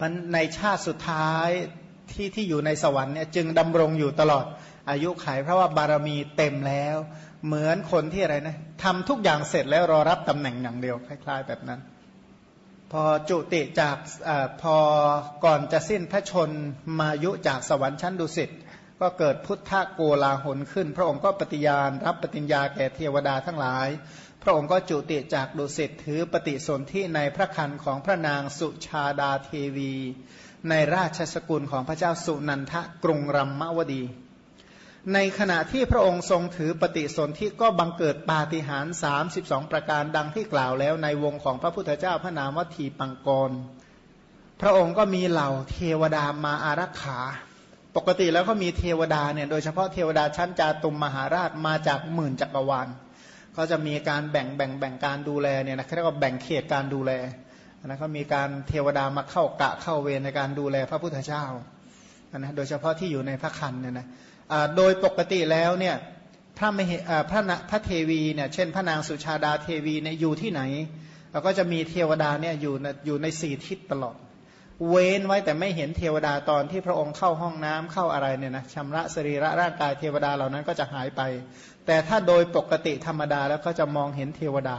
มันในชาติสุดท้ายที่ที่อยู่ในสวรรค์เนี่ยจึงดำรงอยู่ตลอดอายุขัยเพราะว่าบารมีเต็มแล้ว เหมือนคนที่อะไรนะทำทุกอย่างเสร็จแล้วรอรับตำแหน่งอย่างเดียวคล้าย ๆ แบบนั้น พอจุติจากอพอก่อนจะสิ้นพระชนมายุจากสวรรค์ชั้นดุสิต ก็เกิดพุทธโกลาหลขึ้น พระองค์ก็ปฏิญาณรับปฏิญญาแก่เทวดาทั้งหลาย พระองค์ก็จุติจากดุสิตถือปฏิสนธิในพระคันของพระนางสุชาดาเทวี ในราชสกุลของพระเจ้าสุนันทะกรุงรัมมวดี ในขณะที่พระองค์ทรงถือปฏิสนธิก็บังเกิดปาฏิหาริย์32 ประการดังที่กล่าวแล้วในวงของพระพุทธเจ้าพระนามวัตถีปังกร พระองค์ก็มีเหล่าเทวดามาอารักขา ปกติแล้วก็มีเทวดาเนี่ยโดยเฉพาะเทวดาชั้นจาตุมมหาราชมาจากหมื่นจักรวาลเขาจะมีการแบ่งแบ่งแบ่งการดูแลเนี่ยนะเขาเรียกว่าแบ่งเขตการดูแลนะเขามีการเทวดามาเข้ากะเข้าเวรในการดูแลพระพุทธเจ้านะโดยเฉพาะที่อยู่ในพระคันเนี่ยนะโดยปกติแล้วเนี่ยพระมเหพระพระเทวีเนี่ยเช่นพระนางสุชาดาเทวีเนี่ยอยู่ที่ไหนเราก็จะมีเทวดาเนี่ยอยู่อยู่ในสี่ทิศตลอด เว้นไว้แต่ไม่เห็นเทวดาตอนที่พระองค์เข้าห้องน้ำเข้าอะไรเนี่ยนะชำระสรีระร่างกายเทวดาเหล่านั้นก็จะหายไป แต่ถ้าโดยปกติธรรมดาแล้วก็จะมองเห็นเทวดา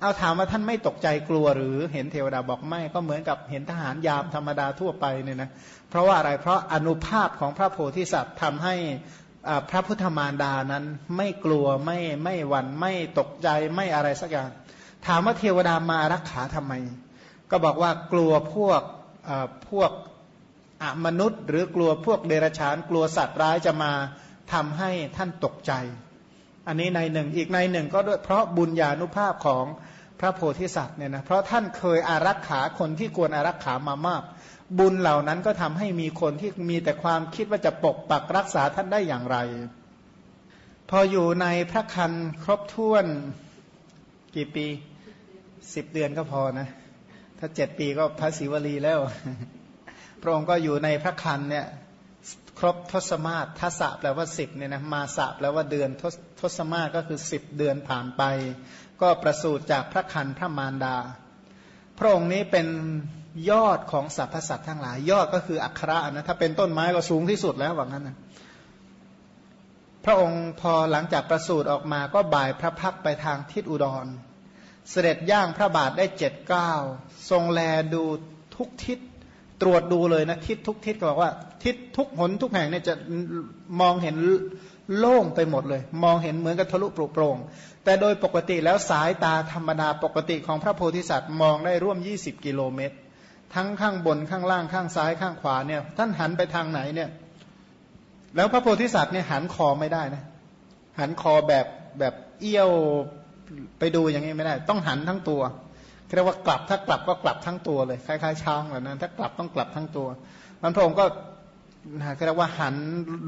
เอาถามว่าท่านไม่ตกใจกลัวหรือเห็นเทวดาบอกไม่ก็เหมือนกับเห็นทหารยามธรรมดาทั่วไปเนี่ยนะเพราะว่าอะไรเพราะอนุภาพของพระโพธิสัตว์ทำให้พระพุทธมารดานั้นไม่กลัวไม่ไม่หวั่นไม่ตกใจไม่อะไรสักอย่าง ถามว่าเทวดามารักขาทำไม ก็บอกว่ากลัวพวก พวกอมนุษย์ หรือกลัวพวกเดรัจฉานกลัวสัตว์ร้ายจะมาทำให้ท่านตกใจ อันนี้ในหนึ่งอีกในหนึ่งก็ด้วยเพราะบุญญาณุภาพของพระโพธิสัตว์เนี่ยนะเพราะท่านเคยอารักขาคนที่ควรอารักขามามาก บุญเหล่านั้นก็ทำให้มีคนที่มีแต่ความคิดว่าจะปกปักรักษาท่านได้อย่างไร พออยู่ในพระคันครบถ้วนกี่ปีสิบเดือนก็พอนะ ถ้าเจ็ดปีก็พระศิวลีแล้ว พระองค์ก็อยู่ในพระคันเนี่ยครบทศมาศทัศแปลว่าสิบเนี่ยนะมาสะแปลว่าเดือนทศทศมาศก็คือสิบเดือนผ่านไป ก็ประสูติจากพระคันพระมารดา พระองค์นี้เป็นยอดของสรรพสัตว์ทั้งหลาย ยอดก็คืออัคระนะถ้าเป็นต้นไม้ก็สูงที่สุดแล้วว่างั้นนะพระองค์พอหลังจากประสูติออกมาก็บ่ายพระพักไปทางทิศอุดร เสด็จย่างพระบาทได้เจ็ดเก้าทรงแลดูทุกทิศตรวจดูเลยนะทิศทุกทิศก็บอกว่า ทิศทุกหนทุกแห่งเนี่ยจะมองเห็นโล่งไปหมดเลย มองเห็นเหมือนกับทะลุปลุโปร่งแต่โดยปกติแล้วสายตาธรรมดาปกติของพระโพธิสัตว์มองได้ร่วม 20 กิโลเมตร ทั้งข้างบนข้างล่างข้างซ้ายข้างขวาเนี่ยท่านหันไปทางไหนเนี่ยแล้วพระโพธิสัตว์เนี่ยหันคอไม่ได้นะหันคอแบบแบบเอี้ยว ไปดูอย่างนี้ไม่ได้ ต้องหันทั้งตัวเรียกว่ากลับถ้ากลับก็กลับทั้งตัวเลยคล้ายๆช้างแบบนั้น ถ้ากลับต้องกลับทั้งตัวมันพระองค์ก็เรียกว่าหัน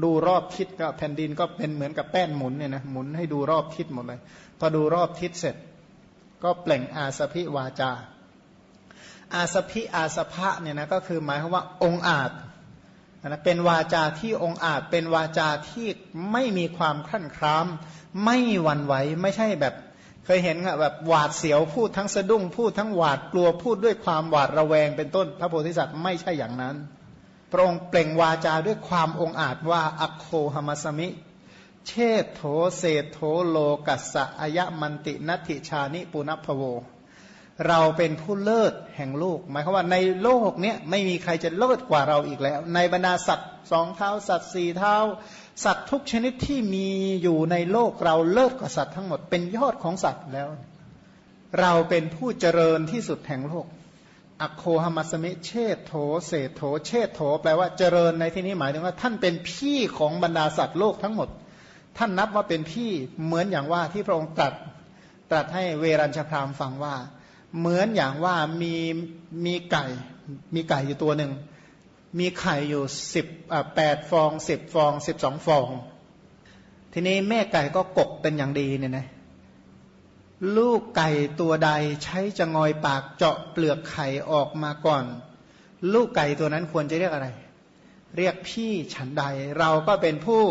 ดูรอบทิศก็แผ่นดินก็เป็นเหมือนกับแป้นหมุนเนี่ยนะหมุนให้ดูรอบทิศหมดเลย พอดูรอบทิศเสร็จ ก็เปล่งอาสพิวาจา อาสพิอาสภะเนี่ยนะก็คือหมายความว่าองค์อาจนะเป็นวาจาที่องค์อาจเป็นวาจาที่ไม่มีความคลั่นคล้าม ไม่หวั่นไหวไม่ใช่แบบ เคยเห็นแบบหวาดเสียวพูดทั้งสะดุ้งพูดทั้งหวาดกลัวพูดด้วยความหวาดระแวงเป็นต้น พระโพธิสัตว์ไม่ใช่อย่างนั้น พระองค์เปล่งวาจาด้วยความองอาจว่าอัคโคหมัสมิ เชษโถเศโถโลกัสสะอายะมันตินัติชานิปุณพโว เราเป็นผู้เลิศแห่งโลก หมายความว่าในโลกเนี้ยไม่มีใครจะเลิศกว่าเราอีกแล้ว ในบรรดาสัตว์สองเท้าสัตว์สี่เท้า สัตว์ทุกชนิดที่มีอยู่ในโลกเราเลิศกว่าสัตว์ทั้งหมดเป็นยอดของสัตว์แล้ว เราเป็นผู้เจริญที่สุดแห่งโลกอโคหมัสมิเชษโถเศโถเชษโถแปลว่าเจริญในที่นี้หมายถึงว่า ท่านเป็นพี่ของบรรดาสัตว์โลกทั้งหมด ท่านนับว่าเป็นพี่เหมือนอย่างว่าที่พระองค์ตรัสตรัสให้เวรัญชพรามฟังว่า เหมือนอย่างว่ามีมีไก่มีไก่อยู่ตัวหนึ่ง มีไข่อยู่สิบแปดฟองสิบฟองสิบสองฟอง ทีนี้แม่ไก่ก็กกเป็นอย่างดีเนี่ยนะลูกไก่ตัวใดใช้จะงอยปากเจาะเปลือกไข่ออกมาก่อน ลูกไก่ตัวนั้นควรจะเรียกอะไร เรียกพี่ฉันใด เราก็เป็นผู้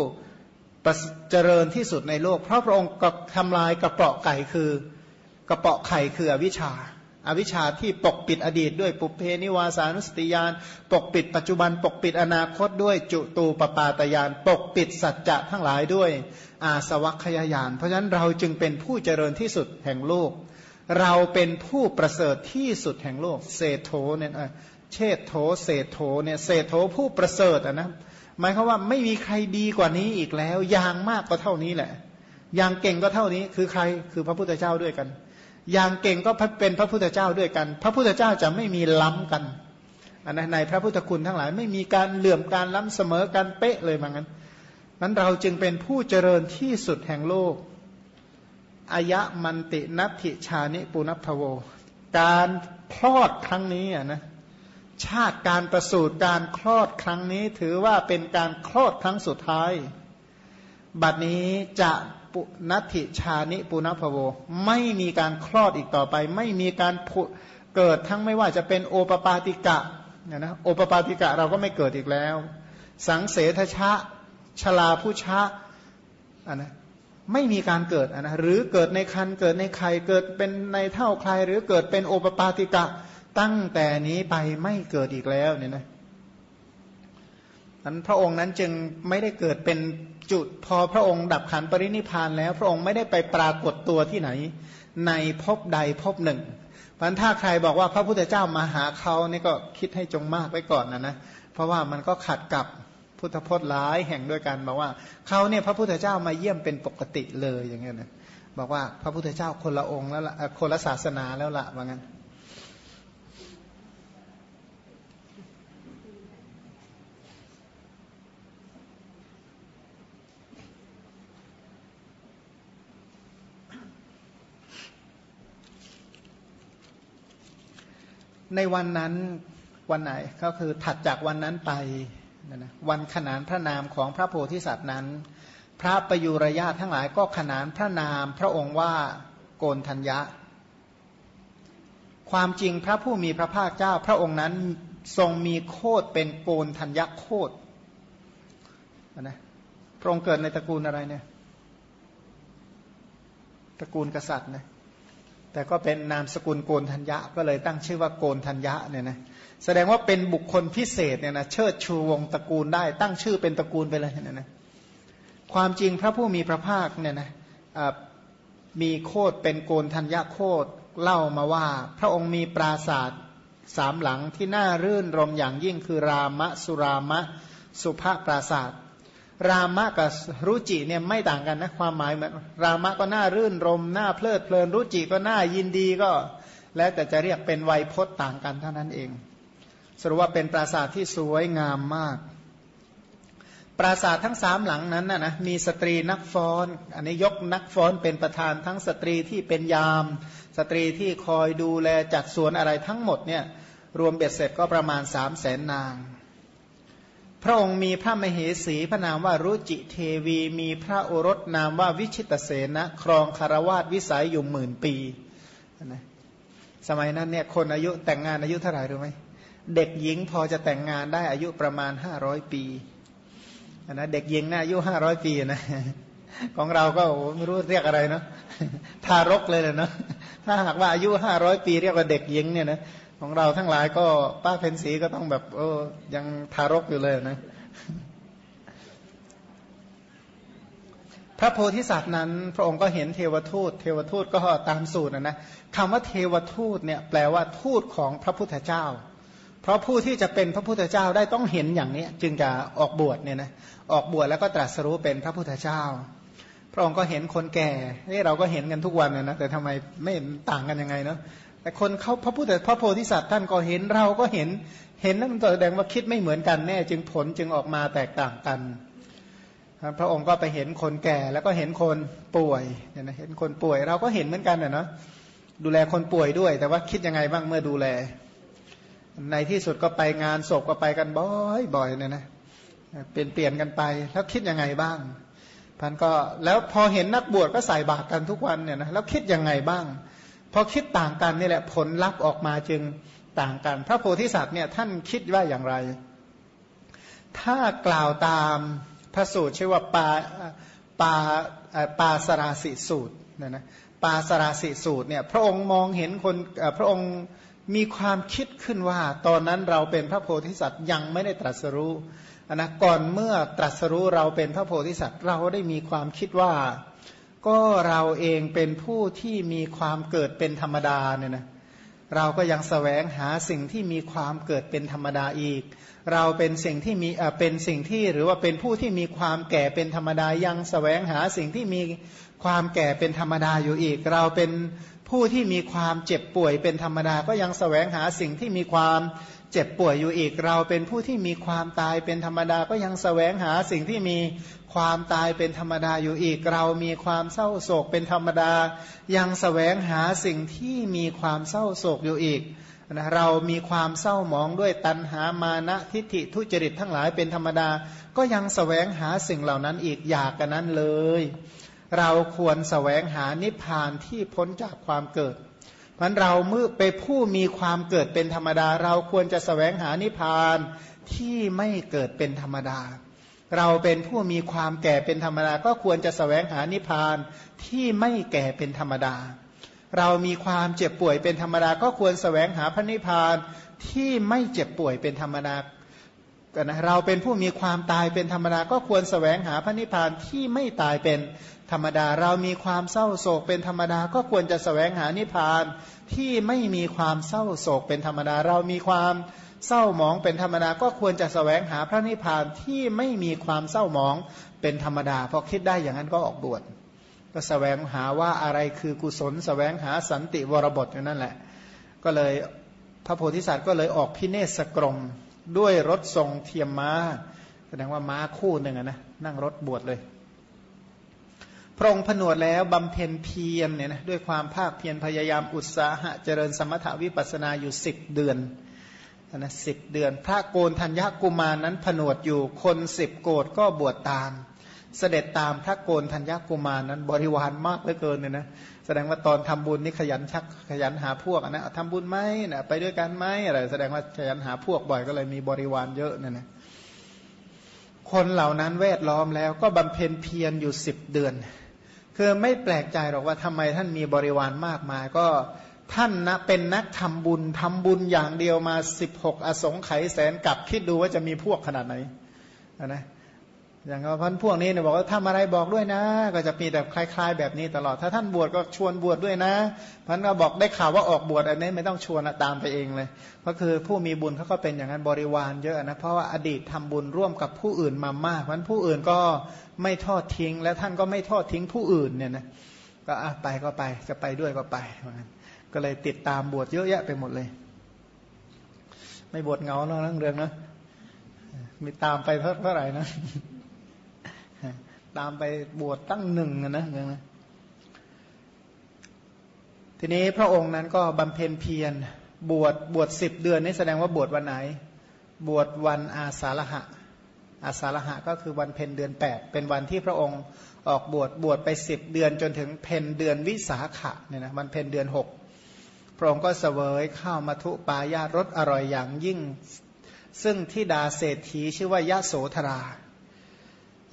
เจริญที่สุดในโลก เพราะพระองค์ก็ทำลายกระเปาะไก่คือกระเปาะไข่คืออวิชชา อวิชชาที่ปกปิดอดีตด้วยปุเพนิวาสานุสติยาน ปกปิดปัจจุบัน ปกปิดอนาคตด้วยจุตูปปาตยาน ปกปิดสัจจะทั้งหลายด้วยอาสวัคยายาน เพราะฉะนั้นเราจึงเป็นผู้เจริญที่สุดแห่งโลก เราเป็นผู้ประเสริฐที่สุดแห่งโลกเศโธเนี่ยเชษโธเศโธเนี่ยเศโธผู้ประเสริฐอะนะหมายความว่าไม่มีใครดีกว่านี้อีกแล้วอย่างมากก็เท่านี้แหละ อย่างเก่งก็เท่านี้คือใครคือพระพุทธเจ้าด้วยกัน อย่างเก่งก็เป็นพระพุทธเจ้าด้วยกัน พระพุทธเจ้าจะไม่มีล้ำกันอันในพระพุทธคุณทั้งหลายไม่มีการเหลื่อมการล้ำเสมอกันเป๊ะเลยมันงั้นนั้นเราจึงเป็นผู้เจริญที่สุดแห่งโลกอายะมันตินัตถิชานิปุณพโว การคลอดครั้งนี้อะนะชาติการประสูติการคลอดครั้งนี้ถือว่าเป็นการคลอดครั้งสุดท้าย บัดนี้จะ ปุนัตถิชานิปุณพโว ไม่มีการคลอดอีกต่อไป ไม่มีการเกิดทั้งไม่ว่าจะเป็นโอปปาติกะเนี่ยนะโอปปาติกะเราก็ไม่เกิดอีกแล้ว สังเสทชะชลาผู้ชะอันนะไม่มีการเกิดอันนะหรือเกิดในคันเกิดในไข่เกิดเป็นในเท่าใครหรือเกิดเป็นโอปปาติกะตั้งแต่นี้ไปไม่เกิดอีกแล้วเนี่ยนะ นั้นพระองค์นั้นจึงไม่ได้เกิดเป็นจุดพอพระองค์ดับขันปรินิพานแล้ว พระองค์ไม่ได้ไปปรากฏตัวที่ไหน ในภพใดภพหนึ่งพันถ้าใครบอกว่าพระพุทธเจ้ามาหาเขานี่ก็คิดให้จงมากไว้ก่อนนะนะเพราะว่ามันก็ขัดกับพุทธพจน์หลายแห่งด้วยกันบอกว่าเขาเนี่ยพระพุทธเจ้ามาเยี่ยมเป็นปกติเลยอย่างเงี้ยนะบอกว่าพระพุทธเจ้าคนละองค์แล้วละคนละศาสนาแล้วละว่างั้น ในวันนั้นวันไหนก็คือถัดจากวันนั้นไปนะวันขนานพระนามของพระโพธิสัตว์นั้น พระประยุรญาตทั้งหลายก็ขนานพระนามพระองค์ว่าโกนทัญญะ ความจริงพระผู้มีพระภาคเจ้าพระองค์นั้นทรงมีโคดเป็นโกนทัญญะโคดนะพระองค์เกิดในตระกูลอะไรเนี่ยตระกูลกษัตริย์นะ แต่ก็เป็นนามสกุลโกนธัญญะก็เลยตั้งชื่อว่าโกนธัญญะเนี่ยนะแสดงว่าเป็นบุคคลพิเศษเนี่ยนะเชิดชูวงตระกูลได้ ตั้งชื่อเป็นตระกูลไปเลยเนี่ยนะความจริงพระผู้มีพระภาคเนี่ยนะมีโคดเป็นโกนธัญญะโคดเล่ามาว่า พระองค์มีปราศาสตร์สามหลังที่น่ารื่นรมอย่างยิ่งคือรามะสุรามะ สุภาปราศาสตร์ รามะกับรุจิเนี่ยไม่ต่างกันนะความหมายเหมือนรามะก็น่ารื่นรมย์น่าเพลิดเพลินรุจิก็น่ายินดีก็ แล้วแต่จะเรียกเป็นไวยพจน์ต่างกันเท่านั้นเอง สรุปว่าเป็นปราสาทที่สวยงามมาก ปราสาททั้งสามหลังนั้นนะนะมีสตรีนักฟ้อน อันนี้ยกนักฟ้อนเป็นประธานทั้งสตรีที่เป็นยาม สตรีที่คอยดูแลจัดสวนอะไรทั้งหมดเนี่ยรวมเบ็ดเสร็จก็ประมาณสามแสนนาง พระองค์มีพระมเหสีพระนามว่ารุจิเทวี มีพระโอรสนามว่าวิชิตเสนะครองคารวาสวิสัยอยู่หมื่นปีนะสมัยนั้นเนี่ยคนอายุแต่งงานอายุเท่าไหร่รู้ไหมเด็กหญิงพอจะแต่งงานได้อายุประมาณห้าร้อยปีนะเด็กหญิงน่าอายุห้าร้อยปีนะของเราก็ไม่รู้เรียกอะไรเนาะทารกเลยเลยเนาะถ้าหากว่าอายุห้าร้อยปีเรียกว่าเด็กหญิงเนี่ยนะ ของเราทั้งหลายก็ป้าเพนสีก็ต้องแบบเออยังทารกอยู่เลยนะ พระโพธิสัตว์นั้น พระองค์ก็เห็นเทวทูต เทวทูตก็ตามสูตรนะนะคำว่าเทวทูตเนี่ยแปลว่าทูตของพระพุทธเจ้า เพราะผู้ที่จะเป็นพระพุทธเจ้าได้ต้องเห็นอย่างนี้ จึงจะออกบวชเนี่ยนะออกบวชแล้วก็ตรัสรู้เป็นพระพุทธเจ้า พระองค์ก็เห็นคนแก่นี่เราก็เห็นกันทุกวันนะแต่ทำไมไม่ต่างกันยังไงเนาะ แต่คนเขาพระพุทธพระโพธิสัตว์ท่านก็เห็นเราก็เห็นเห็นนั่นแสดงว่าคิดไม่เหมือนกันแน่ จึงผลจึงออกมาแตกต่างกัน พระองค์ก็ไปเห็นคนแก่แล้วก็เห็นคนป่วยเนี่ยนะเห็นคนป่วยเราก็เห็นเหมือนกันนะเนาะดูแลคนป่วยด้วย แต่ว่าคิดยังไงบ้างเมื่อดูแล ในที่สุดก็ไปงานศพก็ไปกันบ่อยบ่อยเนี่ยนะเปลี่ยนเปลี่ยนกันไปแล้วคิดยังไงบ้างท่านก็แล้วพอเห็นนักบวชก็ใส่บาตรกันทุกวันเนี่ยนะแล้วคิดยังไงบ้าง พอคิดต่างกันนี่แหละผลลัพธ์ออกมาจึงต่างกัน พระโพธิสัตว์เนี่ยท่านคิดว่าอย่างไร ถ้ากล่าวตามพระสูตรชื่อว่าปาปาปาสราสิสูตรนะนะปาสราสิสูตรเนี่ยพระองค์มองเห็นคนพระองค์มีความคิดขึ้นว่า ตอนนั้นเราเป็นพระโพธิสัตว์ยังไม่ได้ตรัสรู้นะก่อนเมื่อตรัสรู้เราเป็นพระโพธิสัตว์เราได้มีความคิดว่า ก็เราเองเป็นผู้ที่มีความเกิดเป็นธรรมดาเนี่ยนะเราก็ยังสแสวงหาสิ่งที่มีความเกิดเป็นธรรมดาอีก เราเป็นสิ่งที่มีเป็นสิ่งที่หรือว่าเป็นผู้ที่มีความแก่เป็นธรรมดายังสแสวงหาสิ่งที่มีความแก่เป็นธรรมดาอยู่อีก เราเป็นผู้ที่มีความเจ็บป่วยเป็นธรรมดา ก็ยังสแสวงหาสิ่งที่มีความ เจ็บป่วยอยู่อีกเราเป็นผู้ที่มีความตายเป็นธรรมดาก็ยังสแสวงหาสิ่งที่มีความตายเป็นธรรมดาอยู่อีก เรามีความเศร้าโศกเป็นธรรมดา ยังสแสวงหาสิ่งที่มีความเศร้าโศกอยู่อีกนะเรามีความเศร้าหมองด้วยตัณหามานะทิฏฐิทุจริตทั้งหลายเป็นธรรมดา ก็ยังสแสวงหาสิ่งเหล่านั้นอีกอยากกันนั้นเลย เราควรสแสวงหานิพพานที่พ้นจากความเกิด มันเราเมื่อไปผู้มีความเกิดเป็นธรรมดา เราควรจะสแสวงหานิพพานที่ไม่เกิดเป็นธรรมดา เราเป็นผู้มีความแก่เป็นธรรมดา ก็ควรจะสแสวงหานิพพานที่ไม่แก่เป็นธรรมดา เรามีความเจ็บป่วยเป็นธรรมดา ก็ควรสแสวงหาพระนิพพานที่ไม่เจ็บป่วยเป็นธรรมดานะเราเป็นผู้มีความตายเป็นธรรมดา ก็ควรสแสวงหาพระนิพพานที่ไม่ตายเป็น ธรรมดาเรามีความเศร้าโศกเป็นธรรมดาก็ควรจะสแสวงหานิพพานที่ไม่มีความเศร้าโศกเป็นธรรมดาเรามีความเศร้าหมองเป็นธรรมดาก็ควรจะสแสวงหาพระนิพพานที่ไม่มีความเศร้าหมองเป็นธรรมดาพอคิดได้อย่างนั้นก็ออกบวชก็สแสวงหาว่าอะไรคือกุศลสแสวงหาสันติวรบทอยู่นั่นแหละ ก็เลยพระโพธิสัตว์ก็เลยออกพิเนศกรมด้วยรถทรงเทียมม้า แสดงว่าม้าคู่หนึ่งนะนั่งรถบวชเลย พระองค์ผนวดแล้วบำเพ็ญเพียรเนี่ยนะด้วยความภาคเพียรพยายามอุตสาหะเจริญสมถวิปัสนาอยู่สิบเดือนนะสิบเดือน พระโกนธัญญกุมารนั้นผนวดอยู่คนสิบโกดก็บวชตาม เสด็จตามพระโกนธัญญกุมารนั้นบริวารมากเหลือเกินเนี่ยนะแสดงว่าตอนทำบุญนี่ขยันชักขยันหาพวกนะทำบุญไหมนะไปด้วยกันไหมอะไรแสดงว่าขยันหาพวกบ่อยก็เลยมีบริวารเยอะเนี่ยนะคนเหล่านั้นแวดล้อมแล้วก็บำเพ็ญเพียรอยู่สิบเดือน คือไม่แปลกใจหรอกว่าทำไมท่านมีบริวารมากมายก็ท่านนะเป็นนักทำบุญทำบุญอย่างเดียวมาสิบหกอสงไขยแสนกับคิดดูว่าจะมีพวกขนาดไหนนะ อย่างพันพวกนี้เนี่ยบอกว่าทำอะไรบอกด้วยนะ ก็จะมีแบบคล้าย ๆ แบบนี้ตลอด ถ้าท่านบวชก็ชวนบวชดด้วยนะพันก็บอกได้ข่าวว่าออกบวชอันนี้ไม่ต้องชวนตามไปเองเลย ก็คือผู้มีบุญเขาก็เป็นอย่างนั้นบริวารเยอะนะเพราะว่าอดีตทำบุญร่วมกับผู้อื่นมามากพันผู้อื่นก็ไม่ทอดทิ้ง และท่านก็ไม่ทอดทิ้งผู้อื่นเนี่ยนะก็อะไปก็ไปจะไปด้วยก็ไปก็เลยติดตามบวชเยอะแยะไปหมดเลย ไม่บวชเงาเนาะเรื่องเรื่องนะมีตามไปเท่าไหร่นะ ตามไปบวชตั้งหนึ่งนะอย่างนั้นทีนี้พระองค์นั้นก็บำเพ็ญเพียรบวชบวชสิบเดือนนี่แสดงว่าบวชวันไหน บวชวันอาสาฬหะ อาสาฬหะก็คือวันเพ็ญเดือนแปดเป็นวันที่พระองค์ออกบวชบวชไปสิบเดือนจนถึงเพ็ญเดือนวิสาขะเนี่ยนะวันเพ็ญเดือนหกพระองค์ก็เสวยข้าวมัทุปายารสอร่อยอย่างยิ่ง ซึ่งที่ดาเศรษฐีชื่อว่ายะโสธรา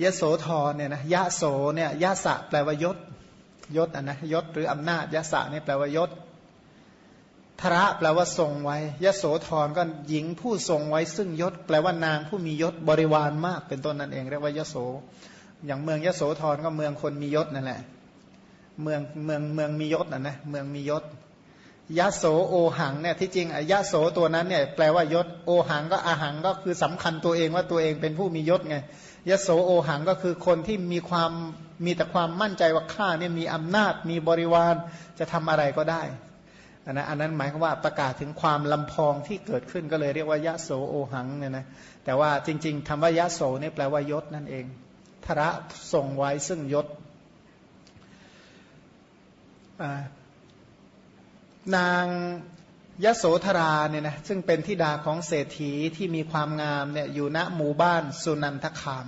ยะโสธรเนี่ยนะยะโสเนี่ยยะสะแปลว่ายศยศอะนะยศหรืออำนาจยะสะเนี่ยแปลว่ายศทระแปลว่าทรงไว้ยะโสธรก็หญิงผู้ทรงไว้ซึ่งยศ แปลว่านางผู้มียศบริวารมากเป็นต้นนั่นเองเรียกว่ายโส อย่างเมืองยะโสธรก็เมืองคนมียศนั่นแหละ เมืองเมืองเมืองมียศอะนะเมืองมียศยะโสโอหังเนี่ยที่จริงยะโสตัวนั้นเนี่ยแปลว่ายศโอหังก็อาหังก็คือสำคัญตัวเองว่าตัวเองเป็นผู้มียศไง ยโสโอหังก็คือคนที่มีความมีแต่ความมั่นใจว่าข้าเนี่ยมีอำนาจมีบริวารจะทำอะไรก็ได้อันนั้นอันนั้นหมายความว่าประกาศถึงความลำพองที่เกิดขึ้นก็เลยเรียกว่ายะโสโอหังเนี่ยนะแต่ว่าจริงๆคำว่ายะโสเนี่ยแปลว่ายศนั่นเองทระส่งไว้ซึ่งยศนาง ยโสธราเนี่ยนะซึ่งเป็นทิดาของเศรษฐีที่มีความงามเนี่ยอยู่ณหมู่บ้านสุนันทคาม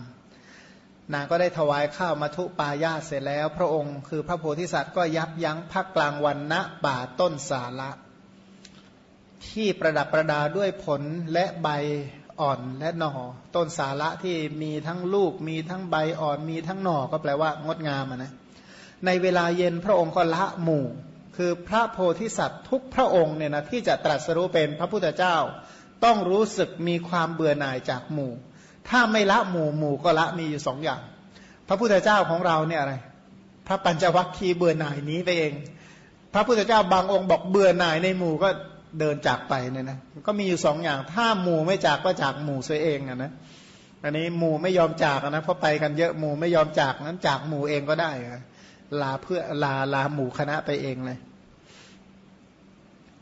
นางก็ได้ถวายข้าวมาทุปายาเสร็จแล้ว พระองค์คือพระโพธิสัตว์ก็ยับยั้งพักกลางวันณป่าต้นสาระที่ประดับประดาด้วยผลและใบอ่อนและหน่อต้นสาระที่มีทั้งลูกมีทั้งใบอ่อนมีทั้งหน่อก็แปลว่างดงามนะในเวลาเย็นพระองค์ก็ละหมู่ คือพระโพธิสัตว์ทุกพระองค์เนี่ยนะที่จะตรัสรู้เป็นพระพุทธเจ้า ต้องรู้สึกมีความเบื่อหน่ายจากหมู่ ถ้าไม่ละหมู่หมู่ก็ละมีอยู่สองอย่าง พระพุทธเจ้าของเราเนี่ยอะไร พระปัญจวัคคีย์เบื่อหน่ายนี้ไปเอง พระพุทธเจ้าบางองค์บอกเบื่อหน่ายในหมู่ก็เดินจากไปเนี่ยนะก็มีอยู่สองอย่าง ถ้าหมู่ไม่จากก็จากหมู่ตัวเองนะอันนี้หมู่ไม่ยอมจากนะเพราะไปกันเยอะหมู่ไม่ยอมจากนั้นจากหมู่เองก็ได้ ลาเพื่อลาลาหมู่คณะไปเองเลย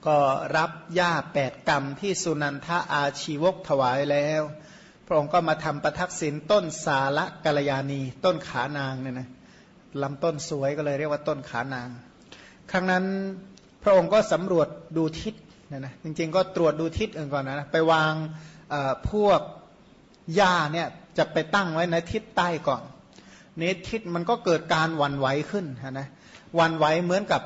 ก็รับญ้าแปดกรรมที่สุนันทาอาชีวกถวายแล้ว พระองค์ก็มาทำประทักษิณต้นสาละกัลยาณีต้นขานางเนี่ยนะลำต้นสวยก็เลยเรียกว่าต้นขานาง ครั้งนั้นพระองค์ก็สำรวจดูทิศเนี่ยนะจริงๆก็ตรวจดูทิศอื่นก่อนนะไปวางพวกหญ้าเนี่ยจะไปตั้งไว้ในทิศใต้ก่อน นี้ทิศมันก็เกิดการวันไหวขึ้นนะวันไหวเหมือนกับ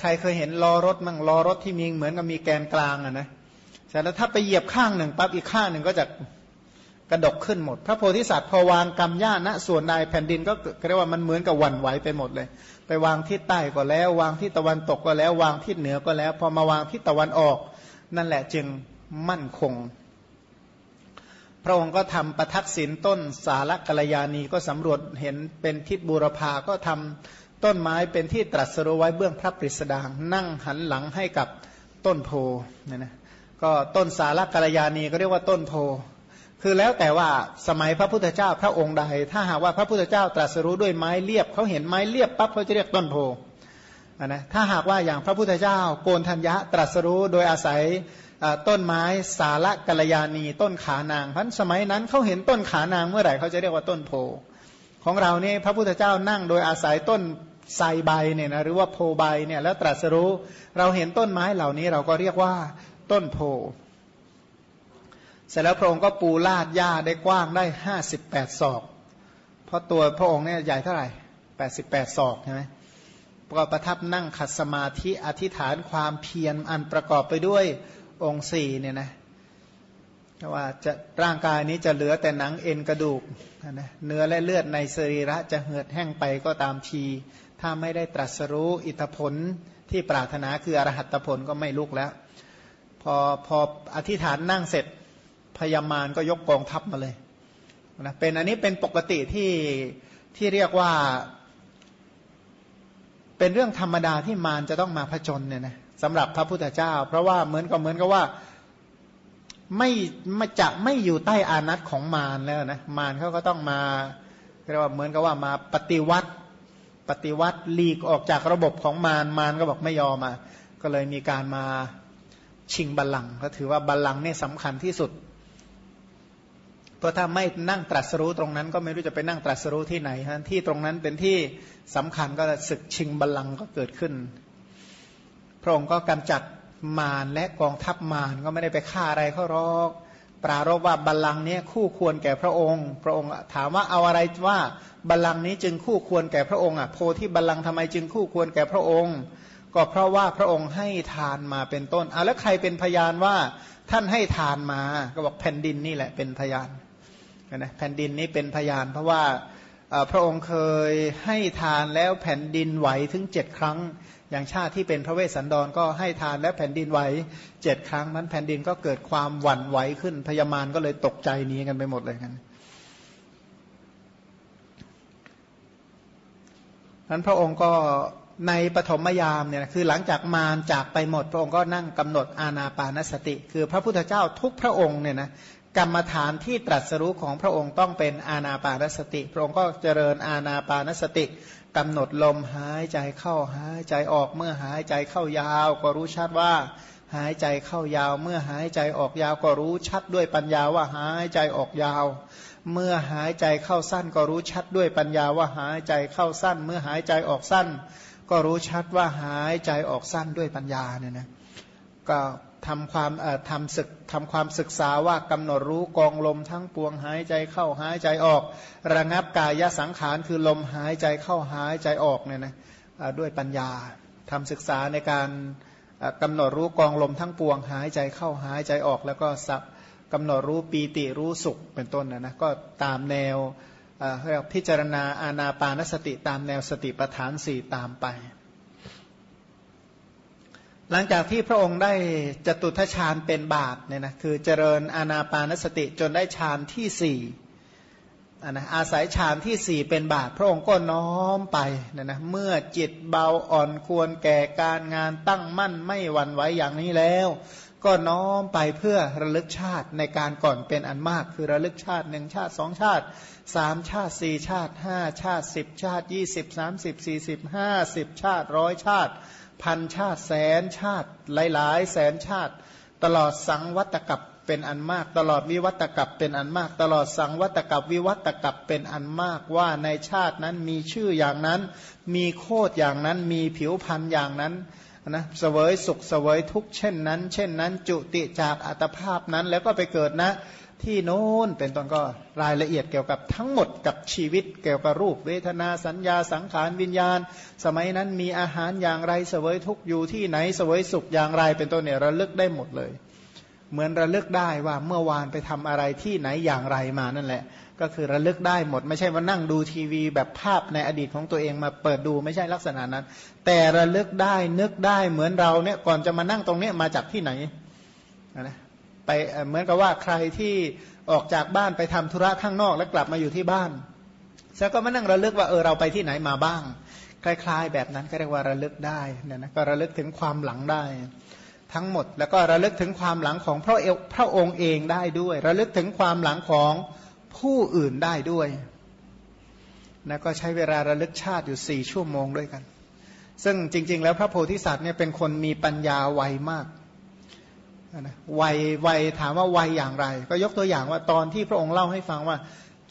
ใครเคยเห็นล้อรถมั่งล้อรถที่มีเหมือนกับมีแกนกลางอะนะแต่ถ้าไปเหยียบข้างหนึ่งปั๊บอีกข้างหนึ่งก็จะกระดกขึ้นหมด พระโพธิสัตว์พอวางกำหญ้าณส่วนใดแผ่นดินก็เรียกว่ามันเหมือนกับวันไหวไปหมดเลย ไปวางทิศใต้ก็แล้ว วางที่ตะวันตกก็แล้ว วางทิศเหนือก็แล้ว พอมาวางทิศตะวันออก นั่นแหละจึงมั่นคง พระองค์ก็ทำประทักษิณต้นสารกัลยาณีก็สำรวจเห็นเป็นทิศบูรพาก็ทำต้นไม้เป็นที่ตรัสรู้ไว้เบื้องพระปริสดางนั่งหันหลังให้กับต้นโพเนี่ยนะก็ต้นสารกัลยาณีก็เรียกว่าต้นโพ คือแล้วแต่ว่าสมัยพระพุทธเจ้าพระองค์ใด ถ้าหากว่าพระพุทธเจ้าตรัสรู้ด้วยไม้เรียบเขาเห็นไม้เรียบปั๊บเขาจะเรียกต้นโพนะถ้าหากว่าอย่างพระพุทธเจ้าโกนธัญญะตรัสรู้โดยอาศัย ต้นไม้สาระกัลยาณีต้นขานางพันสมัยนั้นเขาเห็นต้นขานางเมื่อไหร่เขาจะเรียกว่าต้นโพของเราเนี่ยพระพุทธเจ้านั่งโดยอาศัยต้นไทรใบเนี่ยนะหรือว่าโพใบเนี่ยแล้วตรัสรู้เราเห็นต้นไม้เหล่านี้เราก็เรียกว่าต้นโพ เสร็จแล้วพระองค์ก็ปูลาดหญ้าได้กว้างได้ห้าสิบแปดศอก เพราะตัวพระองค์เนี่ยใหญ่เท่าไหร่แปดสิบแปดศอกใช่ไหมก็ประทับนั่งขัดสมาธิอธิษฐานความเพียรอันประกอบไปด้วย องค์สี่เนี่ยนะว่าจะร่างกายนี้จะเหลือแต่หนังเอ็นกระดูกนะเนื้อและเลือดในสรีระจะเหือดแห้งไปก็ตามที ถ้าไม่ได้ตรัสรู้อิทธผลที่ปรารถนาคืออรหัตผลก็ไม่ลุกแล้ว พอพออธิษฐานนั่งเสร็จพยามารก็ยกกองทัพมาเลยนะเป็นอันนี้เป็นปกติที่ที่เรียกว่า เป็นเรื่องธรรมดาที่มารจะต้องมาผจญเนี่ยนะ สำหรับพระพุทธเจ้า เพราะว่าเหมือนกับเหมือนกับว่าไม่ไม่จะไม่อยู่ใต้อานัตของมารแล้วนะมารเขาก็ต้องมาเรียกว่าเหมือนกับว่ามาปฏิวัติปฏิวัติลีกออกจากระบบของมารมารก็บอกไม่ยอมมาก็เลยมีการมาชิงบัลลังก์ก็ถือว่าบัลลังก์นี่สำคัญที่สุดเพราะถ้าไม่นั่งตรัสรู้ตรงนั้น ก็ไม่รู้จะไปนั่งตรัสรู้ที่ไหนฮะที่ตรงนั้นเป็นที่สำคัญก็ศึกชิงบัลลังก์ก็เกิดขึ้น พระองค์ก็กำจัดมารและกองทัพมารก็ไม่ได้ไปฆ่าอะไรเขาหรอก ปรารบว่าบัลลังก์นี้คู่ควรแก่พระองค์ พระองค์ถามว่าเอาอะไรว่าบัลลังก์นี้จึงคู่ควรแก่พระองค์อะโพธิบัลลังก์ทำไมจึงคู่ควรแก่พระองค์ ก็เพราะว่าพระองค์ให้ทานมาเป็นต้นอะแล้วใครเป็นพยานว่าท่านให้ทานมาก็บอกแผ่นดินนี่แหละเป็นพยานนะแผ่นดินนี้เป็นพยาน เพราะว่าพระองค์เคยให้ทานแล้วแผ่นดินไหวถึงเจ็ดครั้ง อย่างชาติที่เป็นพระเวสสันดรก็ให้ทานแล้วแผ่นดินไหวเจ็ดครั้งนั้นแผ่นดินก็เกิดความหวั่นไหวขึ้นพญามารก็เลยตกใจหนีกันไปหมดเลยกันนั้นพระองค์ก็ในปฐมยามเนี่ยคือหลังจากมารจากไปหมด พระองค์ก็นั่งกำหนดอาณาปานสติ คือพระพุทธเจ้าทุกพระองค์เนี่ยนะ กรรมฐานที่ตรัสรู้ของพระองค์ต้องเป็นอาณาปานสติ พระองค์ก็เจริญอาณาปานสติกำหนดลมหายใจเข้าหายใจออกเมื่อหายใจเข้ายาว ก็รู้ชัดว่าหายใจเข้ายาว เมื่อหายใจออกยาวก็รู้ชัดด้วยปัญญาว่าหายใจออกยาว เมื่อหายใจเข้าสั้นก็รู้ชัดด้วยปัญญาว่าหายใจเข้าสั้น เมื่อหายใจออกสั้น ก็รู้ชัดว่าหายใจออกสั้นด้วยปัญญาเนี่ยนะก็ ทำความทำศึกทำความศึกษาว่ากำหนดรู้กองลมทั้งปวงหายใจเข้าหายใจออก ระงับกายสังขารคือลมหายใจเข้าหายใจออกเนี่ยนะด้วยปัญญาทำศึกษาในการกำหนดรู้กองลมทั้งปวง หายใจเข้าหายใจออก แล้วก็สับกำหนดรู้ปีติรู้สุขเป็นต้นนะนะก็ตามแนวเรียกพิจารณาอาณาปานสติตามแนวสติปัฏฐานสี่ตามไป หลังจากที่พระองค์ได้จตุทชาญเป็นบาทเนี่ยนะคือเจริญอาณาปานสติจนได้ฌานที่สี่นะอาศัยฌานที่สี่เป็นบาท พระองค์ก็น้อมไปนะนะเมื่อจิตเบาอ่อนควรแก่การงานตั้งมั่นไม่หวั่นไหวอย่างนี้แล้ว ก็น้อมไปเพื่อระลึกชาติในการก่อนเป็นอันมาก คือระลึกชาติหนึ่งชาติสองชาติสามชาติสี่ชาติห้าชาติสิบชาติยี่สิบสามสิบสี่สิบห้าสิบชาติร้อยชาติ พันชาติแสนชาติ หลายๆ แสนชาติ ตลอดสังวัตกับเป็นอันมาก ตลอดวิวัตกับเป็นอันมาก ตลอดสังวัตกับวิวัตกับเป็นอันมากว่าในชาตินั้นมีชื่ออย่างนั้น มีโคดอย่างนั้นมีผิวพันธ์อย่างนั้นนะเสวยสุขเสวยทุกข์เช่นนั้น เช่นนั้น จุติจากอัตภาพนั้นแล้วก็ไปเกิดนะ ที่โน้นเป็นต้นก็รายละเอียดเกี่ยวกับทั้งหมดกับชีวิตเกี่ยวกับรูปเวทนาสัญญาสังขารวิญญาณ สมัยนั้นมีอาหารอย่างไรเสวยทุกอยู่ที่ไหนเสวยสุขอย่างไรเป็นต้นเนี่ยระลึกได้หมดเลย เหมือนระลึกได้ว่าเมื่อวานไปทำอะไรที่ไหนอย่างไรมานั่นแหละ ก็คือระลึกได้หมด ไม่ใช่ว่านั่งดูทีวีแบบภาพในอดีตของตัวเองมาเปิดดูไม่ใช่ลักษณะนั้น แต่ระลึกได้นึกได้เหมือนเราเนี่ยก่อนจะมานั่งตรงนี้มาจากที่ไหนนะ ไปเหมือนกับว่าใครที่ออกจากบ้านไปทำธุระข้างนอกแล้วกลับมาอยู่ที่บ้านแล้วก็มานั่งระลึกว่าเออเราไปที่ไหนมาบ้าง คล้ายๆ แบบนั้นก็เรียกว่าระลึกได้เนี่ยนะก็ระลึกถึงความหลังได้ ทั้งหมดแล้วก็ระลึกถึงความหลังของพระเอพระองค์เองได้ด้วย ระลึกถึงความหลังของผู้อื่นได้ด้วยนะก็ใช้เวลาระลึกชาติอยู่สี่ชั่วโมงด้วยกัน ซึ่งจริง ๆ แล้วพระโพธิสัตว์เนี่ยเป็นคนมีปัญญาไวมาก นะวัยวัยถามว่าวัยอย่างไร ก็ยกตัวอย่างว่าตอนที่พระองค์เล่าให้ฟังว่า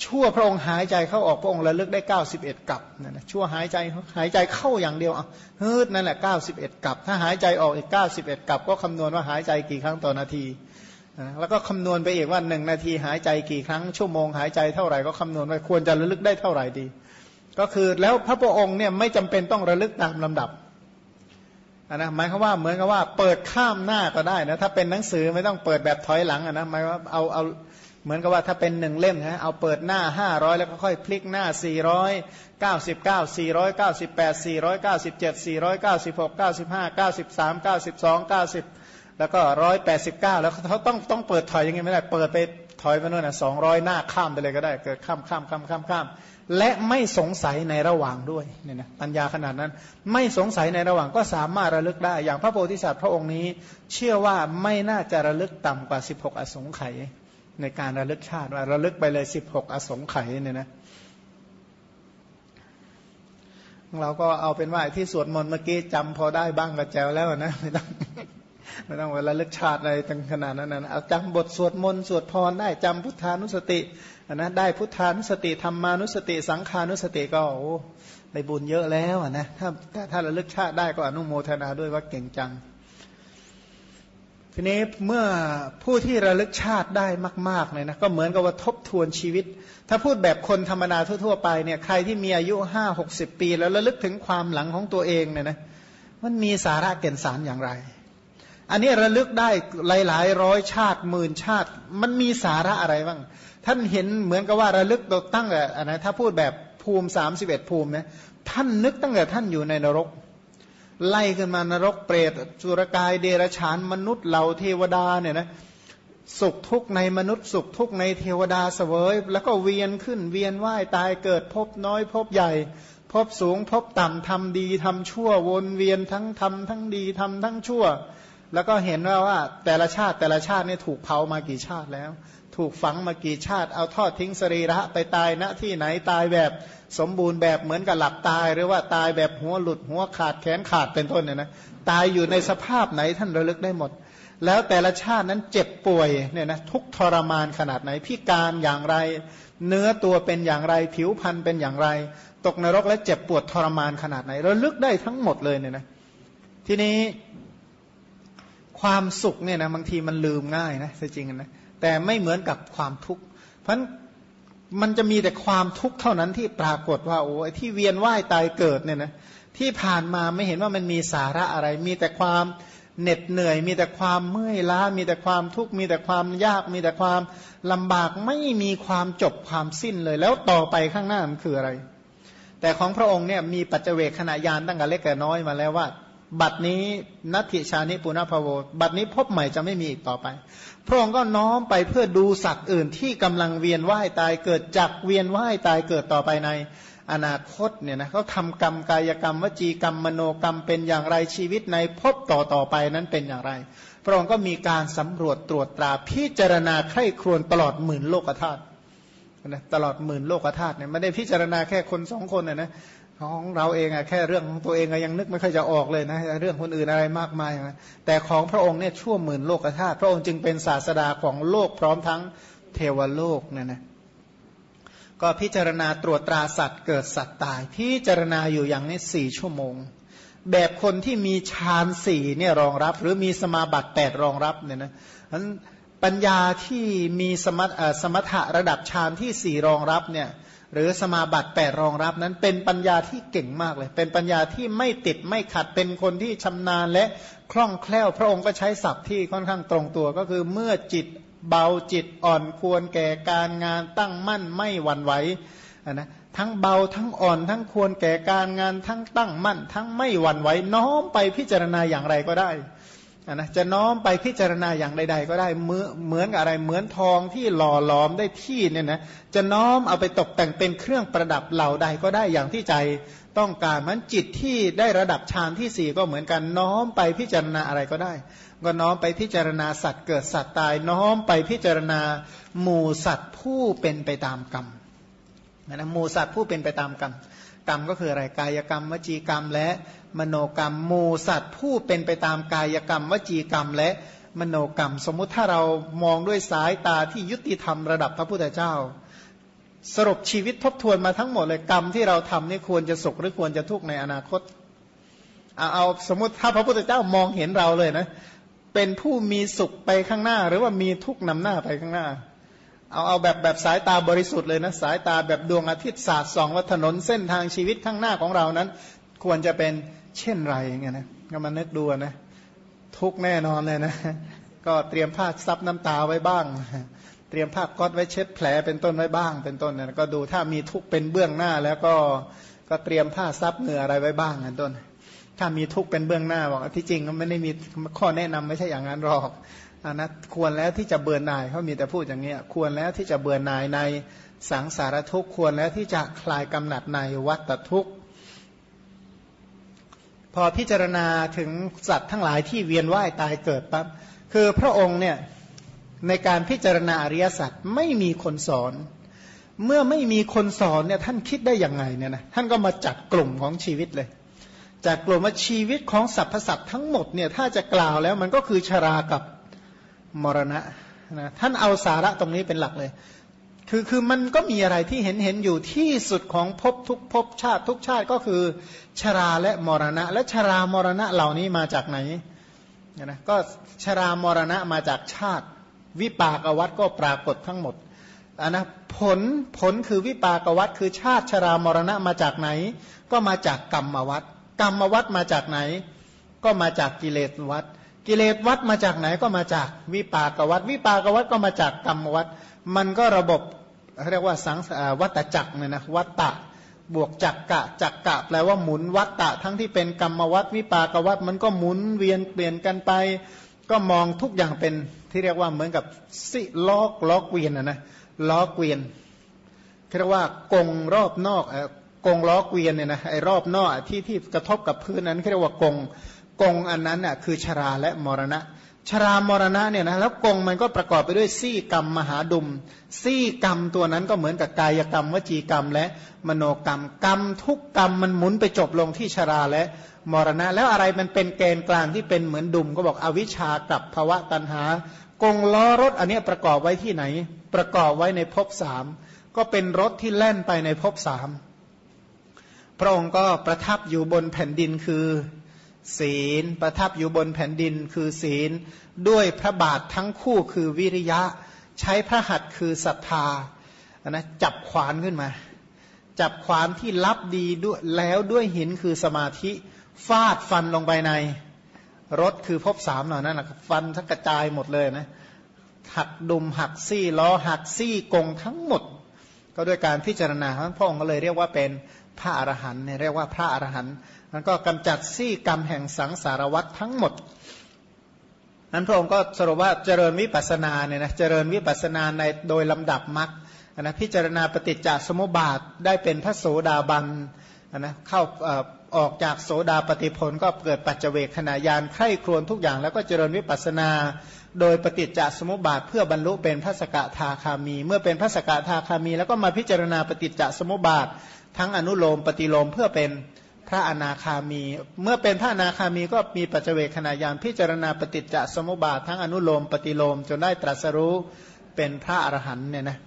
ชั่วพระองค์หายใจเข้าออกพระองค์ระลึกได้ 91กับนั่นนะชั่วหายใจหายใจเข้าอย่างเดียวอะฮืดนั่นแหละ91กับถ้าหายใจออกอีก 91กับก็คำนวณว่าหายใจกี่ครั้งต่อนาทีแล้วก็คำนวณไปอีกว่าหนึ่งนาทีหายใจกี่ครั้ง ชั่วโมงหายใจเท่าไหร่ก็คำนวณไปควรจะระลึกได้เท่าไหร่ดี ก็คือแล้วพระพุทธองค์เนี่ยไม่จำเป็นต้องระลึกตามลำดับ นะหมายความว่าเหมือนกับว่าเปิดข้ามหน้าก็ได้นะถ้าเป็นหนังสือไม่ต้องเปิดแบบถอยหลังนะหมายว่าเอาเอาเหมือนกับว่าถ้าเป็นหนึ่งเล่มนะเอาเปิดหน้า 500 แล้วก็ค่อยพลิกหน้า 499 498 497 496 95 93 92 90 แล้วก็ 189 แล้วเขาต้องต้องเปิดถอยยังไงไม่ได้เปิดไป ถอยไปโน่นนะ200หน้าข้ามไปเลยก็ได้ เกิดข้ามข้ามข้ามข้ามข้ามและไม่สงสัยในระหว่างด้วยเนี่ยนะปัญญาขนาดนั้น ไม่สงสัยในระหว่างก็สามารถระลึกได้ อย่างพระโพธิสัตว์พระองค์นี้ เชื่อว่าไม่น่าจะระลึกต่ำกว่า 16 อสงไขยในการระลึกชาติว่าระลึกไปเลย 16 อสงไขยเนี่ยนะเราก็เอาเป็นว่าที่สวดมนต์เมื่อกี้จำพอได้บ้างก็แจวแล้วนะไม่ต้อง ไม่ต้องเวลาลึกชาติอะไรตั้งขนาดนั้นนะเอาจำบทสวดมนต์สวดพรได้จำพุทธานุสตินะได้พุทธานุสติธรรมานุสติสังขานุสติก็โอ้ได้บุญเยอะแล้วนะถ้าถ้าถ้าระลึกชาติได้ก็อนุโมทนาด้วยว่าเก่งจัง ทีนี้เมื่อผู้ที่ระลึกชาติได้มากๆเลยนะก็เหมือนกับว่าทบทวนชีวิต ถ้าพูดแบบคนธรรมดาทั่วๆไปเนี่ยใครที่มีอายุห้าหกสิบปี แล้วระลึกถึงความหลังของตัวเองเนี่ยนะมันมีสาระเก่นสารอย่างไร อันนี้ระลึกได้หลายๆ ร้อยชาติหมื่นชาติ มันมีสาระอะไรบ้าง ท่านเห็นเหมือนกับว่าระลึกตั้งแต่อันนะถ้าพูดแบบภูมิสามสิบเอ็ดภูมินะท่านนึกตั้งแต่ท่านอยู่ในนรก ไล่ขึ้นมานรกเปรตสุรกายเดรฉานมนุษย์เหล่าเทวดาเนี่ยนะสุขทุกข์ในมนุษย์สุขทุกข์ในเทวดาเสวย แล้วก็เวียนขึ้นเวียนว่ายตายเกิดพบน้อยพบใหญ่ พบสูงพบต่ำทำดีทำชั่ววนเวียนทั้งทำทั้งดีทำทั้งชั่ว แล้วก็เห็นว่าว่าแต่ละชาติแต่ละชาตินี่ถูกเผามากี่ชาติแล้ว ถูกฝังมากี่ชาติ เอาทอดทิ้งสรีระไปตายณที่ไหนตายแบบสมบูรณ์แบบเหมือนกับหลับตาย หรือว่าตายแบบหัวหลุดหัวขาดแขนขาดเป็นต้นเนี่ยนะตายอยู่ในสภาพไหนท่านระลึกได้หมด แล้วแต่ละชาตินั้นเจ็บป่วยเนี่ยนะทุกทรมานขนาดไหนพิการอย่างไร เนื้อตัวเป็นอย่างไรผิวพรรณเป็นอย่างไร ตกนรกและเจ็บปวดทรมานขนาดไหนระลึกได้ทั้งหมดเลยเนี่ยนะทีนี้ ความสุขเนี่ยนะบางทีมันลืมง่ายนะจริงนะแต่ไม่เหมือนกับความทุกข์เพราะมันจะมีแต่ความทุกข์เท่านั้นที่ปรากฏว่าโอ้ที่เวียนว่ายตายเกิดเนี่ยนะที่ผ่านมาไม่เห็นว่ามันมีสาระอะไร มีแต่ความเหน็ดเหนื่อย มีแต่ความเมื่อยล้า มีแต่ความทุกข์มีแต่ความยาก มีแต่ความลำบากไม่มีความจบความสิ้นเลย แล้วต่อไปข้างหน้ามันคืออะไร แต่ของพระองค์เนี่ยมีปัจเจกขณะยานตั้งแต่เล็กแต่น้อยมาแล้วว่า บัดนี้นัตถิชานิปุณพโว บัดนี้พบใหม่จะไม่มีอีกต่อไป พระองค์ก็น้อมไปเพื่อดูสัตว์อื่นที่กำลังเวียนว่ายตายเกิดจากเวียนว่ายตายเกิดต่อไปในอนาคตเนี่ยนะเขาทำกรรมกายกรรม วจีกรรมมโนกรรมเป็นอย่างไรชีวิตในภพต่อต่อไปนั้นเป็นอย่างไร พระองค์ก็มีการสำรวจตรวจตราพิจารณาใคร่ครวญตลอดหมื่นโลกธาตุนะตลอดหมื่นโลกธาตุเนี่ยไม่ได้พิจารณาแค่คนสองคนนะนะ ของเราเองอะแค่เรื่องของตัวเองอะยังนึกไม่ค่อยจะออกเลยนะเรื่องคนอื่นอะไรมากมายนะแต่ของพระองค์เนี่ยชั่วหมื่นโลกธาตุพระองค์จึงเป็นศาสดาของโลกพร้อมทั้งเทวโลกเนี่ยนะก็พิจารณาตรวจตราสัตว์เกิดสัตว์ตาย พิจารณาอยู่อย่างนี้สี่ชั่วโมง แบบคนที่มีฌานสี่เนี่ยรองรับ หรือมีสมาบัติแปดรองรับเนี่ยนะนั้นปัญญาที่มีสมสมถะระดับฌานที่สี่รองรับเนี่ย หรือสมาบัติแปดรองรับนั้นเป็นปัญญาที่เก่งมากเลย เป็นปัญญาที่ไม่ติดไม่ขัดเป็นคนที่ชำนาญและคล่องแคล่ว พระองค์ก็ใช้ศัพท์ที่ค่อนข้างตรงตัวก็คือเมื่อจิตเบาจิตอ่อนควรแก่การงานตั้งมั่นไม่หวั่นไหวนะทั้งเบาทั้งอ่อน ทั้งควรแก่การงานทั้งตั้งมั่น ทั้งไม่หวั่นไหวน้อมไปพิจารณาอย่างไรก็ได้ นะจะน้อมไปพิจารณาอย่างใด ๆ ก็ได้เหมือนเหมือนอะไรเหมือนทองที่หล่อหลอมได้ที่เนี่ยนะจะน้อมเอาไปตกแต่งเป็นเครื่องประดับเหล่าใดก็ได้อย่างที่ใจต้องการมันจิตที่ได้ระดับฌานที่สี่ก็เหมือนกันน้อมไปพิจารณาอะไรก็ได้ ก็น้อมไปพิจารณาสัตว์เกิดสัตว์ตาย น้อมไปพิจารณาหมู่สัตว์ผู้เป็นไปตามกรรมนะหมู่สัตว์ผู้เป็นไปตามกรรมกรรมก็คืออะไรกายกรรมวจีกรรมและ โนกรรมหมูสัตว์ผู้เป็นไปตามกายกรรม วจีกรรมและมโนกรรม สมมุติถ้าเรามองด้วยสายตาที่ยุติธรรมระดับพระพุทธเจ้า สรุปชีวิตทบทวนมาทั้งหมดเลยกรรมที่เราทำนี่ควรจะสุขหรือควรจะทุกข์ในอนาคตเอาเอาสมมติถ้าพระพุทธเจ้ามองเห็นเราเลยนะ เป็นผู้มีสุขไปข้างหน้า หรือว่ามีทุกข์นำหน้าไปข้างหน้า เอาเอาแบบแบบสายตาบริสุทธิ์เลยนะ สายตาแบบดวงอาทิตย์สาดส่องว่าถนนเส้นทางชีวิตข้างหน้าของเรานั้น ควรจะเป็น เช่นไรอย่างเงี้ยนะก็มานึกดูนะทุกแน่นอนเลยนะ ก็เตรียมผ้าซับน้ำตาไว้บ้าง เตรียมผ้าก๊อตไว้เช็ดแผลเป็นต้นไว้บ้าง เป็นต้นนะก็ดูถ้ามีทุกเป็นเบื้องหน้า แล้วก็ก็เตรียมผ้าซับเหงื่ออะไรไว้บ้างเป็นต้น ถ้ามีทุกเป็นเบื้องหน้าบอกที่จริงก็ไม่ได้มีข้อแนะนำไม่ใช่อย่างนั้นหรอกอันนะควรแล้วที่จะเบื่อหน่ายเขามีแต่พูดอย่างเงี้ยควรแล้วที่จะเบื่อหน่ายในสังสารทุกข์ควรแล้วที่จะคลายกำหนัดในวัฏทุกข์ พอพิจารณาถึงสัตว์ทั้งหลายที่เวียนว่ายตายเกิดปั๊บคือพระองค์เนี่ยในการพิจารณาอริยสัจไม่มีคนสอน เมื่อไม่มีคนสอนเนี่ยท่านคิดได้ยังไงเนี่ยนะท่านก็มาจัดกลุ่มของชีวิตเลย จากกลุ่มว่าชีวิตของสรรพสัตว์ทั้งหมดเนี่ยถ้าจะกล่าวแล้วมันก็คือชรากับมรณะนะท่านเอาสาระตรงนี้เป็นหลักเลย คือคือมันก็มีอะไรที่เห็นเห็นอยู่ที่สุดของภพทุกภพชาติทุกชาติก็คือ ชราและมรณะ และชรามรณะเหล่านี้มาจากไหนนะก็ชรามรณะมาจากชาติ วิปากวัตก็ปรากฏทั้งหมดอันนะผลผลคือวิปากวัตคือชาติชรามรณะมาจากไหน ก็มาจากกรรมวัตกรรมวัดมาจากไหน ก็มาจากกิเลสวัดกิเลสวัดมาจากไหนก็มาจากวิปากวัดวิปากวัดก็มาจากกรรมวัด มันก็ระบบเรียกว่าสังวัตจักเนี่ยนะวัตตะบวกจักกะจักกะแปลว่าหมุนวัตตะทั้งที่เป็นกรรมวัดวิปากวัดมันก็หมุนเวียนเปลี่ยนกันไป ก็มองทุกอย่างเป็นที่เรียกว่าเหมือนกับสิล้อกล้อกเวียนนะนะล้อเกวียนเรียกว่ากงรอบนอกกงล้อเกวียนเนี่ยนะไอ้รอบนอกที่ที่กระทบกับพื้นนั้นเรียกว่ากงกงอันนั้นน่ะคือชราและมรณะ ชรามรณะเนี่ยนะแล้วกงมันก็ประกอบไปด้วยซี่กรรมมหาดุม ซี่กรรมตัวนั้นก็เหมือนกับกายกรรมวจีกรรม และมโนกรรมกรรมทุกกรรมมันหมุนไปจบลงที่ชราและมรณะ แล้วอะไรมันเป็นเกณฑ์กลางที่เป็นเหมือนดุมก็บอกอวิชากับภวะตันหากงล้อรถอันนี้ประกอบไว้ที่ไหน ประกอบไว้ในภพสามก็เป็นรถที่แล่นไปในภพสามพระองค์ก็ประทับอยู่บนแผ่นดินคือ ศีลประทับอยู่บนแผ่นดินคือศีล ด้วยพระบาททั้งคู่คือวิริยะ ใช้พระหัตถ์คือศรัทธานะจับขวานขึ้นมา จับขวานที่รับดีด้วยแล้วด้วยหินคือสมาธิฟาดฟันลงไปในรถคือภพสามหน่อยนั่นแหละฟันทั้งกระจายหมดเลยนะหักดุมหักซี่ล้อหักซี่กงทั้งหมด ก็ด้วยการพิจารณาพระองค์ก็เลยเรียกว่าเป็น พระอรหันต์เนี่ยเรียกว่าพระอรหันต์นั้นก็กำจัดซี่กรรมแห่งสังสารวัฏทั้งหมดนั้นพระองค์ก็สรุปว่าเจริญวิปัสนาเนี่ยนะเจริญวิปัสนาในโดยลำดับมรรคนะพิจารณาปฏิจจสมุปบาทได้เป็นพระโสดาบันนะเข้าออกจากโสดาปฏิพลก็เกิดปัจเจเวกขณะยานไข้ครวนทุกอย่าง แล้วก็เจริญวิปัสนา โดยปฏิจจสมุปบาท เพื่อบรรลุเป็นพระสกทาคามี เมื่อเป็นพระสกทาคามี แล้วก็มาพิจารณาปฏิจจสมุปบาท ทั้งอนุโลมปฏิโลมเพื่อเป็นพระอนาคามี เมื่อเป็นพระอนาคามีก็มีปัจเจเวกขณะยานพิจารณาปฏิจจสมุปบาททั้งอนุโลมปฏิโลมจนได้ตรัสรู้เป็นพระอรหันต์เนี่ยนะ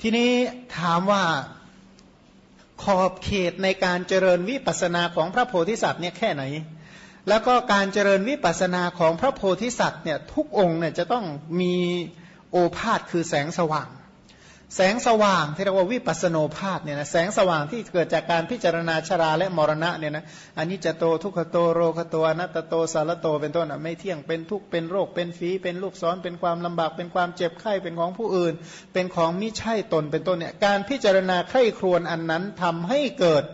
ทีนี้ถามว่าขอบเขตในการเจริญวิปัสนาของพระโพธิสัตว์เนี่ยแค่ไหน แล้วก็การเจริญวิปัสนาของพระโพธิสัตว์เนี่ยทุกองค์เนี่ยจะต้องมีโอภาษคือแสงสว่าง แสงสว่างที่เรียกว่าวิปัสโนภาพเนี่ยนะแสงสว่างที่เกิดจากการพิจารณาชราและมรณะเนี่ยนะอันนี้จะโตทุกขโตโรคโตอนัตโตสารโตเป็นต้นอะไม่เที่ยงเป็นทุกข์เป็นโรคเป็นฝีเป็นลูกซ้อนเป็นความลำบากเป็นความเจ็บไข้เป็นของผู้อื่น เป็นของมิใช่ตนเป็นต้นเนี่ยการพิจารณาไข้ครวนอันนั้นทำให้เกิด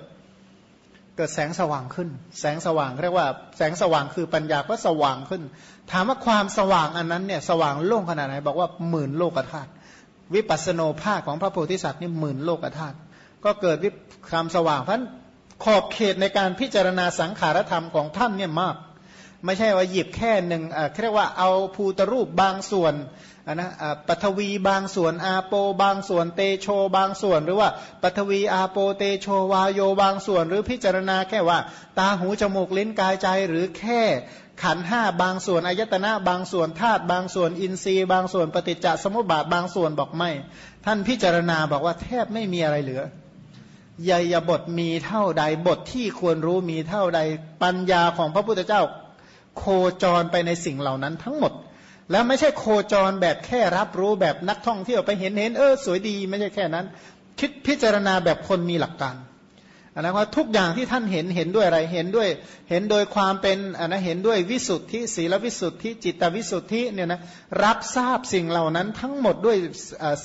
เกิดแสงสว่างขึ้น แสงสว่างเรียกว่าแสงสว่างคือปัญญาก็สว่างขึ้น ถามว่าความสว่างอันนั้นเนี่ยสว่างโล่งขนาดไหนบอกว่าหมื่นโลกธาตุ วิปัสโนภาคของพระโพธิสัตว์นี่หมื่นโลกธาตุก็เกิดวิความสว่างเพราะขอบเขตในการพิจารณาสังขารธรรมของท่านเนี่ยมาก ไม่ใช่ว่าหยิบแค่หนึ่งเรียกว่าเอาภูตรูปบางส่วนนะปฐวีบางส่วนอาโปบางส่วนเตโชบางส่วน หรือว่าปฐวีอาโปเตโชวาโยบางส่วน หรือพิจารณาแค่ว่า ตาหูจมูกลิ้นกายใจหรือแค่ ขันห้าบางส่วนอายตนะบางส่วนธาตุบางส่วนอินทรีย์ บางส่วนปฏิจจสมุปบาทบางส่วนบอกไม่ ท่านพิจารณาบอกว่าแทบไม่มีอะไรเหลือ ยยบทมีเท่าใดบทที่ควรรู้มีเท่าใดปัญญาของพระพุทธเจ้า โคจรไปในสิ่งเหล่านั้นทั้งหมด แล้วไม่ใช่โคจรแบบแค่รับรู้แบบนักท่องเที่ยวไปเห็นเห็นเออสวยดีไม่ใช่แค่นั้น คิดพิจารณาแบบคนมีหลักการ นนะว่าทุกอย่างที่ท่านเห็นเห็นด้วยอะไรเห็นด้วย เห็นโดยความเป็นอันนะเห็นด้วยวิสุทธิศีลวิสุทธิจิตวิสุทธิเนี่ยนะรับทราบสิ่งเหล่านั้นทั้งหมดด้วย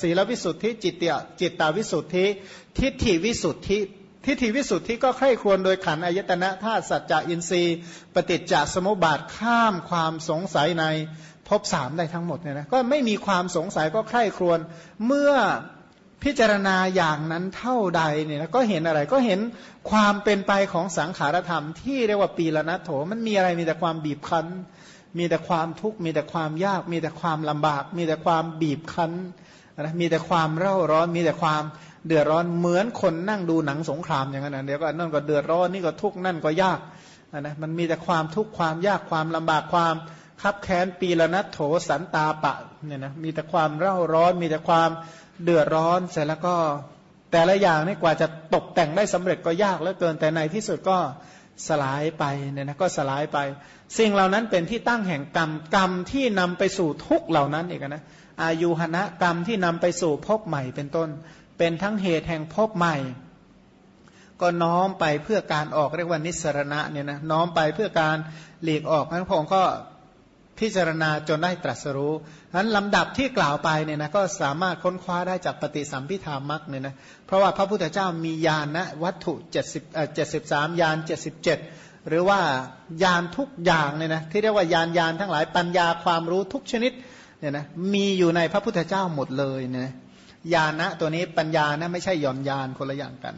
ศีลวิสุทธิจิตจิตตวิสุทธิ ทิฏฐิวิสุทธิทิฏฐิวิสุทธิก็ใคร่ควญโดยขันอายตนะธาตุสัจจะอินทรีย์ ปฏิจจสมุปบาทข้ามความสงสัยในภพสามได้ทั้งหมดเนี่ยนะก็ไม่มีความสงสัยก็ใคร่ครวญเมื่อ พิจารณาอย่างนั้นเท่าใดเนี่ยก็เห็นอะไรก็เห็นความเป็นไปของสังขารธรรม ที่เรียกว่าปีละนัโถมันมีอะไรมีแต่ความบีบคั้น มีแต่ความทุกข์มีแต่ความยาก มีแต่ความลำบาก มีแต่ความบีบคั้นนะมีแต่ความเร่าร้อน มีแต่ความเดือดร้อนเหมือนคนนั่งดูหนังสงครามอย่างนั้นนะเดี๋ยวก็นั่นก็เดือดร้อนนี่ก็ทุกข์นั่นก็ยากนะมันมีแต่ความทุกข์ความยากความลำบากความคับแค้นปีละนัโถสันตาปะเนี่ยนะมีแต่ความเร่าร้อน มีแต่ความ เดือดร้อนเสร็จแล้วก็แต่ละอย่างนี่กว่าจะตกแต่งได้สำเร็จก็ยากเหลือเกิน แต่ในที่สุดก็สลายไปเนี่ยนะก็สลายไป สิ่งเหล่านั้นเป็นที่ตั้งแห่งกรรมกรรมที่นำไปสู่ทุกเหล่านั้นเองนะอายุหณะกรรมที่นำไปสู่พบใหม่เป็นต้น เป็นทั้งเหตุแห่งพบใหม่ ก็น้อมไปเพื่อการออกเรียกว่านิสรณะเนี่ยนะน้อมไปเพื่อการหลีกออกนั้นพระองค์ก็ พิจารณาจนได้ตรัสรู้นั้นลำดับที่กล่าวไปเนี่ยนะก็สามารถค้นคว้าได้จากปฏิสัมพิธามักเนี่ยนะเพราะว่าพระพุทธเจ้ามียานนะวัตถุ70 73ยาน77 หรือว่ายานทุกอย่างเนี่ยนะที่เรียกว่ายานยานทั้งหลายปัญญาความรู้ทุกชนิดเนี่ยนะมีอยู่ในพระพุทธเจ้าหมดเลยเนี่ยยานะตัวนี้ปัญญานะไม่ใช่ย่อนยานคนละอย่างกัน